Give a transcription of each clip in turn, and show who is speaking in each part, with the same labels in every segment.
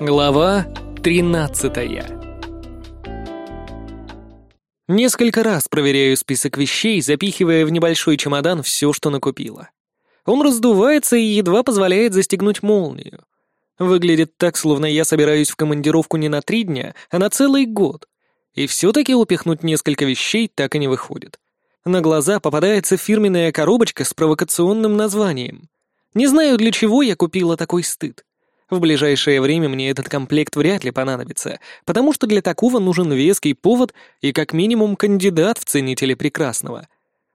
Speaker 1: Глава 13 Несколько раз проверяю список вещей, запихивая в небольшой чемодан все, что накупила. Он раздувается и едва позволяет застегнуть молнию. Выглядит так, словно я собираюсь в командировку не на три дня, а на целый год. И все-таки упихнуть несколько вещей так и не выходит. На глаза попадается фирменная коробочка с провокационным названием. Не знаю, для чего я купила такой стыд. В ближайшее время мне этот комплект вряд ли понадобится, потому что для такого нужен веский повод и как минимум кандидат в ценители прекрасного.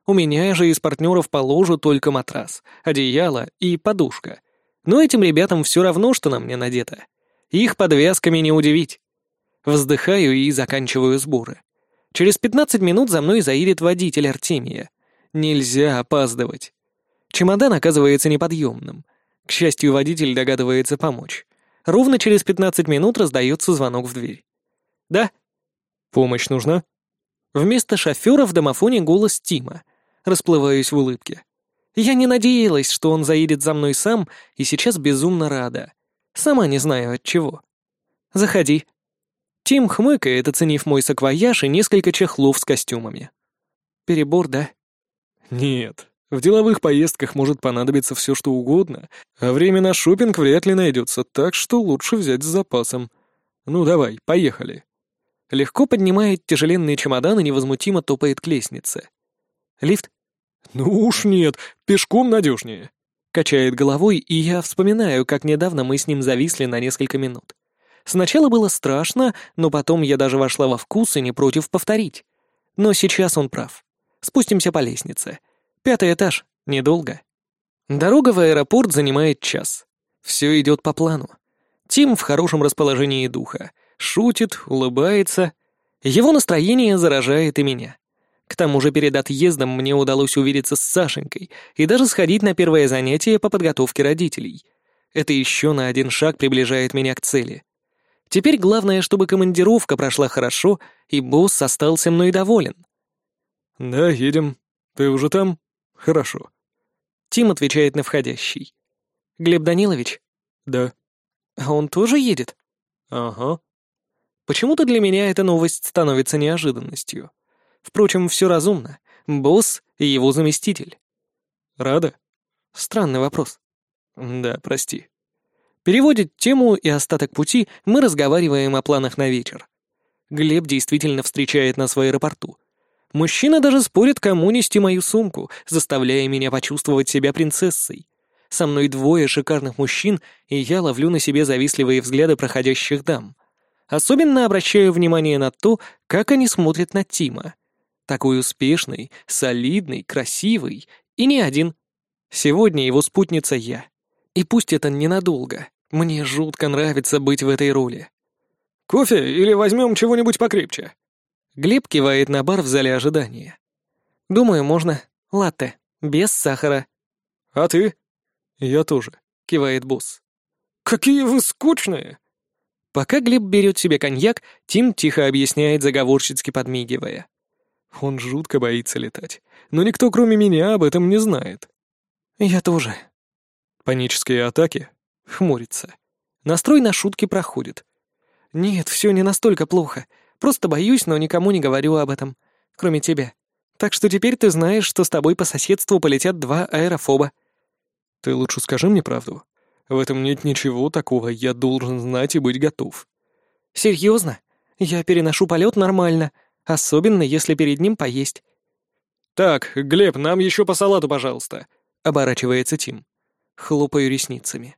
Speaker 1: У меня же из партнеров по ложу только матрас, одеяло и подушка. Но этим ребятам все равно, что на мне надето. Их подвязками не удивить. Вздыхаю и заканчиваю сборы. Через 15 минут за мной заедет водитель Артемия. Нельзя опаздывать. Чемодан оказывается неподъемным. К счастью, водитель догадывается помочь. Ровно через 15 минут раздается звонок в дверь. «Да?» «Помощь нужна?» Вместо шофера в домофоне голос Тима. Расплываюсь в улыбке. Я не надеялась, что он заедет за мной сам, и сейчас безумно рада. Сама не знаю от чего. «Заходи», Тим хмыкает, оценив мой саквояж и несколько чехлов с костюмами. Перебор, да?
Speaker 2: Нет. В деловых поездках может понадобиться все, что угодно, а время на шопинг вряд ли найдется, так что лучше взять с запасом. Ну давай, поехали.
Speaker 1: Легко поднимает тяжеленные чемоданы невозмутимо топает к лестнице. Лифт?
Speaker 2: Ну уж нет, пешком надежнее.
Speaker 1: Качает головой, и я вспоминаю, как недавно мы с ним зависли на несколько минут. Сначала было страшно, но потом я даже вошла во вкус и не против повторить. Но сейчас он прав. Спустимся по лестнице. Пятый этаж. Недолго. Дорога в аэропорт занимает час. Все идет по плану. Тим в хорошем расположении духа. Шутит, улыбается. Его настроение заражает и меня. К тому же перед отъездом мне удалось увидеться с Сашенькой и даже сходить на первое занятие по подготовке родителей. Это еще на один шаг приближает меня к цели. Теперь главное, чтобы командировка прошла хорошо, и босс остался мной доволен.
Speaker 2: «Да, едем. Ты уже там? Хорошо».
Speaker 1: Тим отвечает на входящий. «Глеб Данилович?»
Speaker 2: «Да».
Speaker 1: «А он тоже едет?»
Speaker 2: «Ага».
Speaker 1: Почему-то для меня эта новость становится неожиданностью. Впрочем, все разумно. Босс и его заместитель.
Speaker 2: «Рада?»
Speaker 1: Странный вопрос.
Speaker 2: «Да, прости».
Speaker 1: Переводит тему, и остаток пути мы разговариваем о планах на вечер. Глеб действительно встречает нас в аэропорту. Мужчина даже спорит, кому нести мою сумку, заставляя меня почувствовать себя принцессой. Со мной двое шикарных мужчин, и я ловлю на себе завистливые взгляды проходящих дам. Особенно обращаю внимание на то, как они смотрят на Тима. Такой успешный, солидный, красивый, и не один. Сегодня его спутница я. И пусть это ненадолго. Мне жутко нравится быть в этой роли.
Speaker 2: «Кофе или возьмем чего-нибудь покрепче?»
Speaker 1: Глеб кивает на бар в зале ожидания. «Думаю, можно. Латте. Без сахара».
Speaker 2: «А ты?»
Speaker 1: «Я тоже», — кивает босс.
Speaker 2: «Какие вы скучные!»
Speaker 1: Пока Глеб берет себе коньяк, Тим тихо объясняет, заговорщицки подмигивая.
Speaker 2: Он жутко боится летать, но никто, кроме меня, об этом не знает.
Speaker 1: «Я тоже».
Speaker 2: «Панические атаки?»
Speaker 1: Хмурится. Настрой на шутки проходит. «Нет, все не настолько плохо. Просто боюсь, но никому не говорю об этом. Кроме тебя. Так что теперь ты знаешь, что с тобой по соседству полетят два аэрофоба».
Speaker 2: «Ты лучше скажи мне правду. В этом нет ничего такого, я должен знать и быть готов».
Speaker 1: «Серьезно? Я переношу полет нормально, особенно если перед ним поесть».
Speaker 2: «Так, Глеб, нам еще по салату, пожалуйста», — оборачивается Тим.
Speaker 1: Хлопаю ресницами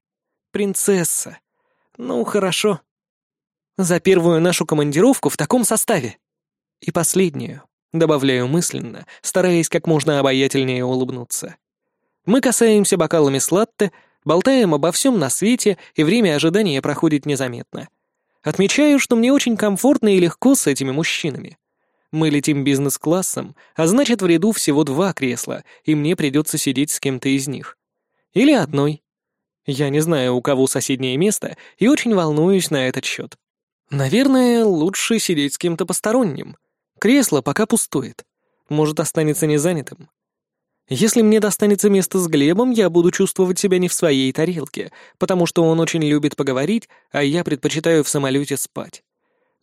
Speaker 1: принцесса. Ну, хорошо. За первую нашу командировку в таком составе. И последнюю, добавляю мысленно, стараясь как можно обаятельнее улыбнуться. Мы касаемся бокалами с латте, болтаем обо всем на свете, и время ожидания проходит незаметно. Отмечаю, что мне очень комфортно и легко с этими мужчинами. Мы летим бизнес-классом, а значит, в ряду всего два кресла, и мне придется сидеть с кем-то из них. Или одной. Я не знаю, у кого соседнее место, и очень волнуюсь на этот счет. Наверное, лучше сидеть с кем-то посторонним. Кресло пока пустует. Может, останется незанятым. Если мне достанется место с Глебом, я буду чувствовать себя не в своей тарелке, потому что он очень любит поговорить, а я предпочитаю в самолете спать.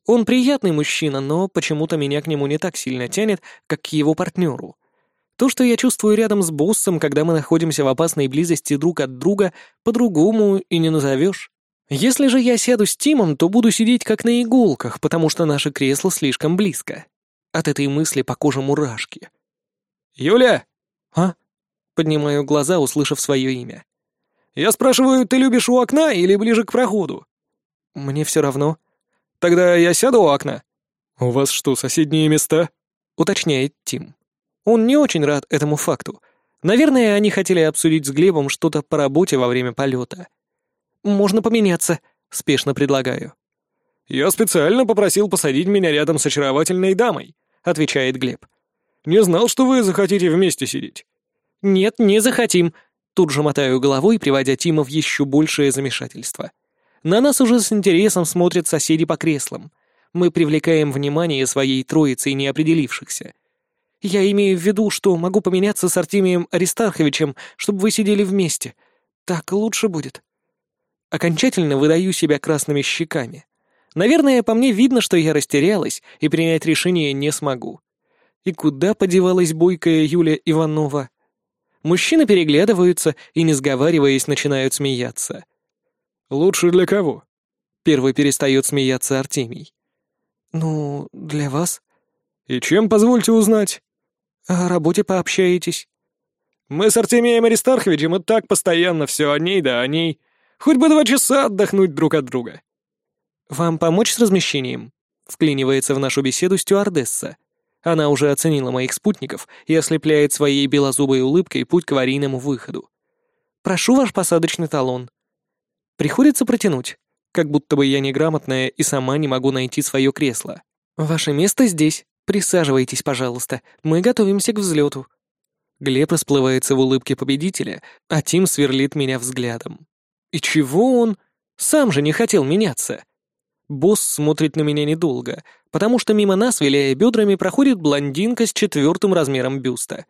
Speaker 1: Он приятный мужчина, но почему-то меня к нему не так сильно тянет, как к его партнеру. То, что я чувствую рядом с боссом, когда мы находимся в опасной близости друг от друга, по-другому и не назовешь. Если же я сяду с Тимом, то буду сидеть как на иголках, потому что наше кресло слишком близко. От этой мысли по коже мурашки.
Speaker 2: «Юля!»
Speaker 1: «А?» Поднимаю глаза, услышав свое имя.
Speaker 2: «Я спрашиваю, ты любишь у окна или ближе к проходу?»
Speaker 1: «Мне все равно».
Speaker 2: «Тогда я сяду у окна». «У вас что, соседние места?»
Speaker 1: Уточняет Тим. Он не очень рад этому факту. Наверное, они хотели обсудить с Глебом что-то по работе во время полета. «Можно поменяться», — спешно предлагаю.
Speaker 2: «Я специально попросил посадить меня рядом с очаровательной дамой», — отвечает Глеб. «Не знал, что вы захотите вместе сидеть».
Speaker 1: «Нет, не захотим», — тут же мотаю головой, приводя Тима в еще большее замешательство. На нас уже с интересом смотрят соседи по креслам. Мы привлекаем внимание своей троицей неопределившихся. Я имею в виду, что могу поменяться с Артемием Аристарховичем, чтобы вы сидели вместе. Так лучше будет. Окончательно выдаю себя красными щеками. Наверное, по мне видно, что я растерялась и принять решение не смогу. И куда подевалась бойкая Юля Иванова? Мужчины переглядываются и, не сговариваясь, начинают смеяться.
Speaker 2: «Лучше для кого?»
Speaker 1: Первый перестает смеяться Артемий. «Ну, для вас».
Speaker 2: «И чем, позвольте узнать?»
Speaker 1: «О работе пообщаетесь».
Speaker 2: «Мы с Артемием Аристарховичем и так постоянно все о ней да о ней. Хоть бы два часа отдохнуть друг от друга».
Speaker 1: «Вам помочь с размещением?» — вклинивается в нашу беседу стюардесса. Она уже оценила моих спутников и ослепляет своей белозубой улыбкой путь к аварийному выходу. «Прошу ваш посадочный талон». Приходится протянуть, как будто бы я неграмотная и сама не могу найти свое кресло. «Ваше место здесь. Присаживайтесь, пожалуйста. Мы готовимся к взлету». Глеб расплывается в улыбке победителя, а Тим сверлит меня взглядом. «И чего он? Сам же не хотел меняться». Босс смотрит на меня недолго, потому что мимо нас, виляя бедрами, проходит блондинка с четвертым размером бюста.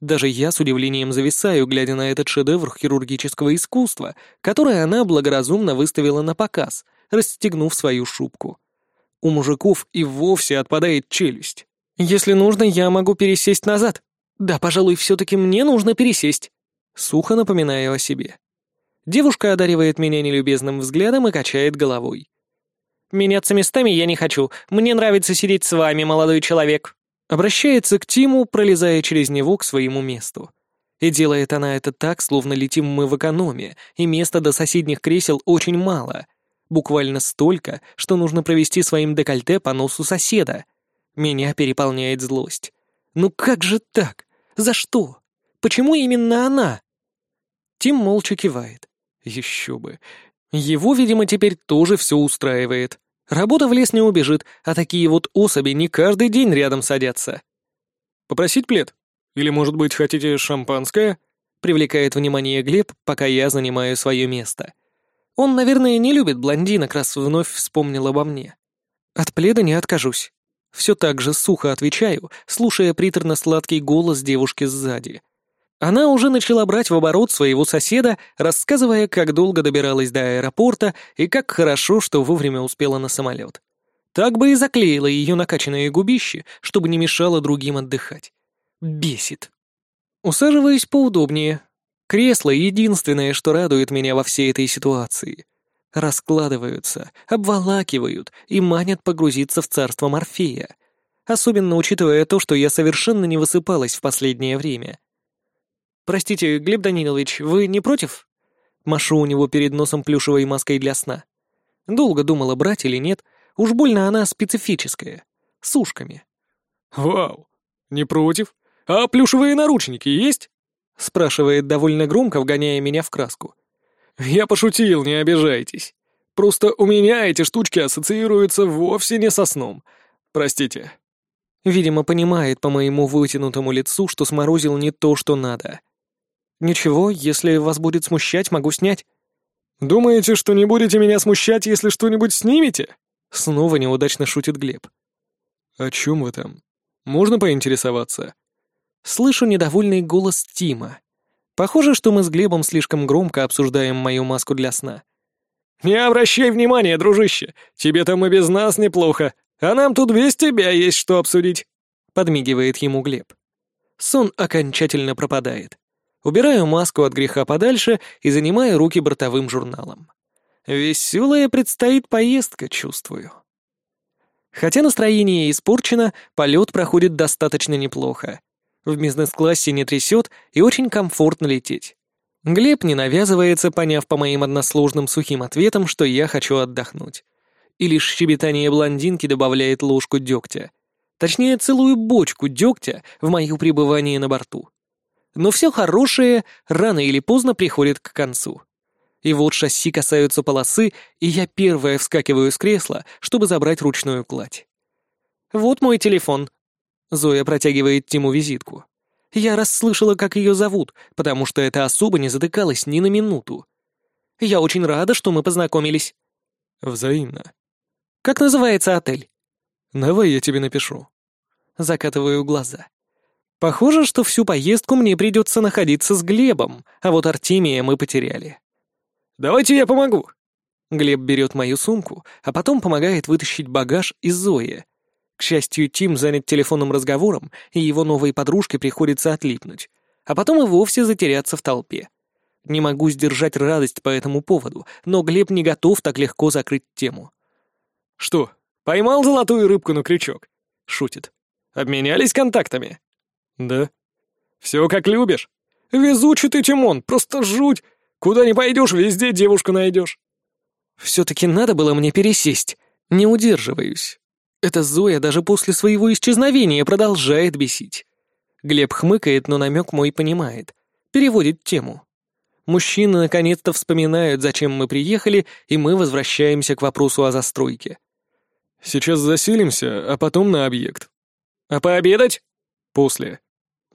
Speaker 1: Даже я с удивлением зависаю, глядя на этот шедевр хирургического искусства, который она благоразумно выставила на показ, расстегнув свою шубку. У мужиков и вовсе отпадает челюсть. Если нужно, я могу пересесть назад. Да, пожалуй, все-таки мне нужно пересесть. Сухо напоминаю о себе. Девушка одаривает меня нелюбезным взглядом и качает головой. «Меняться местами я не хочу. Мне нравится сидеть с вами, молодой человек». Обращается к Тиму, пролезая через него к своему месту. И делает она это так, словно летим мы в экономе, и места до соседних кресел очень мало. Буквально столько, что нужно провести своим декольте по носу соседа. Меня переполняет злость. Ну как же так? За что? Почему именно она? Тим молча кивает. Еще бы. Его, видимо, теперь тоже все устраивает. Работа в лес не убежит, а такие вот особи не каждый день рядом садятся.
Speaker 2: «Попросить плед? Или, может быть, хотите шампанское?»
Speaker 1: Привлекает внимание Глеб, пока я занимаю свое место. Он, наверное, не любит блондинок, раз вновь вспомнил обо мне. От пледа не откажусь. Все так же сухо отвечаю, слушая приторно-сладкий голос девушки сзади. Она уже начала брать в оборот своего соседа, рассказывая, как долго добиралась до аэропорта и как хорошо, что вовремя успела на самолет. Так бы и заклеила ее накачанные губищи, чтобы не мешало другим отдыхать. Бесит. Усаживаюсь поудобнее. Кресло — единственное, что радует меня во всей этой ситуации. Раскладываются, обволакивают и манят погрузиться в царство Морфея. Особенно учитывая то, что я совершенно не высыпалась в последнее время. «Простите, Глеб Данилович, вы не против?» Машу у него перед носом плюшевой маской для сна. Долго думала, брать или нет. Уж больно она специфическая. С ушками.
Speaker 2: «Вау! Не против? А плюшевые наручники есть?» Спрашивает довольно громко, вгоняя меня в краску. «Я пошутил, не обижайтесь. Просто у меня эти штучки ассоциируются вовсе не со сном. Простите».
Speaker 1: Видимо, понимает по моему вытянутому лицу, что сморозил не то, что надо. «Ничего, если вас будет смущать, могу снять».
Speaker 2: «Думаете, что не будете меня смущать, если что-нибудь снимете?»
Speaker 1: Снова неудачно шутит Глеб.
Speaker 2: «О чем вы там? Можно поинтересоваться?»
Speaker 1: Слышу недовольный голос Тима. Похоже, что мы с Глебом слишком громко обсуждаем мою маску для сна.
Speaker 2: «Не обращай внимания, дружище, тебе там и без нас неплохо, а нам тут без тебя есть что обсудить», — подмигивает ему Глеб.
Speaker 1: Сон окончательно пропадает. Убираю маску от греха подальше и занимаю руки бортовым журналом. Веселая предстоит поездка, чувствую. Хотя настроение испорчено, полет проходит достаточно неплохо. В бизнес-классе не трясет и очень комфортно лететь. Глеб не навязывается, поняв по моим односложным сухим ответам, что я хочу отдохнуть. И лишь щебетание блондинки добавляет ложку дегтя. Точнее, целую бочку дегтя в мое пребывание на борту. Но все хорошее рано или поздно приходит к концу. И вот шасси касаются полосы, и я первая вскакиваю с кресла, чтобы забрать ручную кладь. «Вот мой телефон». Зоя протягивает Тиму визитку. Я расслышала, как ее зовут, потому что эта особа не затыкалась ни на минуту. Я очень рада, что мы познакомились.
Speaker 2: Взаимно.
Speaker 1: Как называется отель?
Speaker 2: Давай я тебе напишу.
Speaker 1: Закатываю глаза. Похоже, что всю поездку мне придется находиться с Глебом, а вот Артемия мы потеряли.
Speaker 2: «Давайте я помогу!»
Speaker 1: Глеб берет мою сумку, а потом помогает вытащить багаж из Зои. К счастью, Тим занят телефонным разговором, и его новой подружке приходится отлипнуть, а потом и вовсе затеряться в толпе. Не могу сдержать радость по этому поводу, но Глеб не готов так легко закрыть тему.
Speaker 2: «Что, поймал золотую рыбку на крючок?» — шутит. «Обменялись контактами?»
Speaker 1: «Да».
Speaker 2: «Все как любишь. Везучий ты, Тимон, просто жуть. Куда не пойдешь, везде девушку найдешь.
Speaker 1: Все-таки надо было мне пересесть. Не удерживаюсь. Эта Зоя даже после своего исчезновения продолжает бесить. Глеб хмыкает, но намек мой понимает. Переводит тему. Мужчины наконец-то вспоминают, зачем мы приехали, и мы возвращаемся к вопросу о застройке.
Speaker 2: Сейчас заселимся, а потом на объект.
Speaker 1: А пообедать?
Speaker 2: После.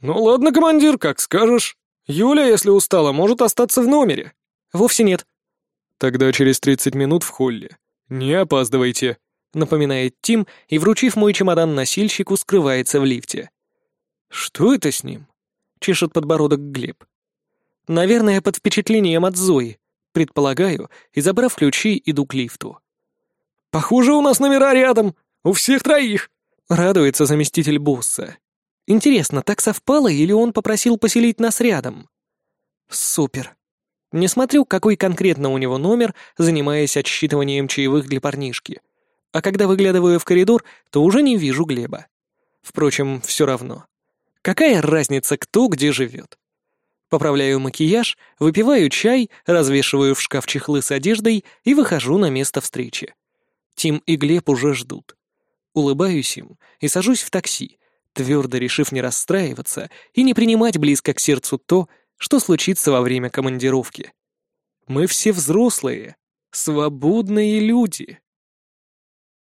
Speaker 2: Ну ладно, командир, как скажешь. Юля, если устала, может остаться в номере.
Speaker 1: Вовсе нет.
Speaker 2: Тогда через 30 минут в холле. Не опаздывайте,
Speaker 1: напоминает Тим и, вручив мой чемодан носильщику, скрывается в лифте.
Speaker 2: Что это с ним?
Speaker 1: чешет подбородок Глеб. Наверное, под впечатлением от Зои, предполагаю, и, забрав ключи, иду к лифту.
Speaker 2: «Похоже, у нас номера рядом! У всех троих!»
Speaker 1: — радуется заместитель босса. Интересно, так совпало или он попросил поселить нас рядом? Супер. Не смотрю, какой конкретно у него номер, занимаясь отсчитыванием чаевых для парнишки. А когда выглядываю в коридор, то уже не вижу Глеба. Впрочем, все равно. Какая разница, кто где живет? Поправляю макияж, выпиваю чай, развешиваю в шкаф чехлы с одеждой и выхожу на место встречи. Тим и Глеб уже ждут. Улыбаюсь им и сажусь в такси, твердо решив не расстраиваться и не принимать близко к сердцу то, что случится во время командировки. Мы все взрослые, свободные люди.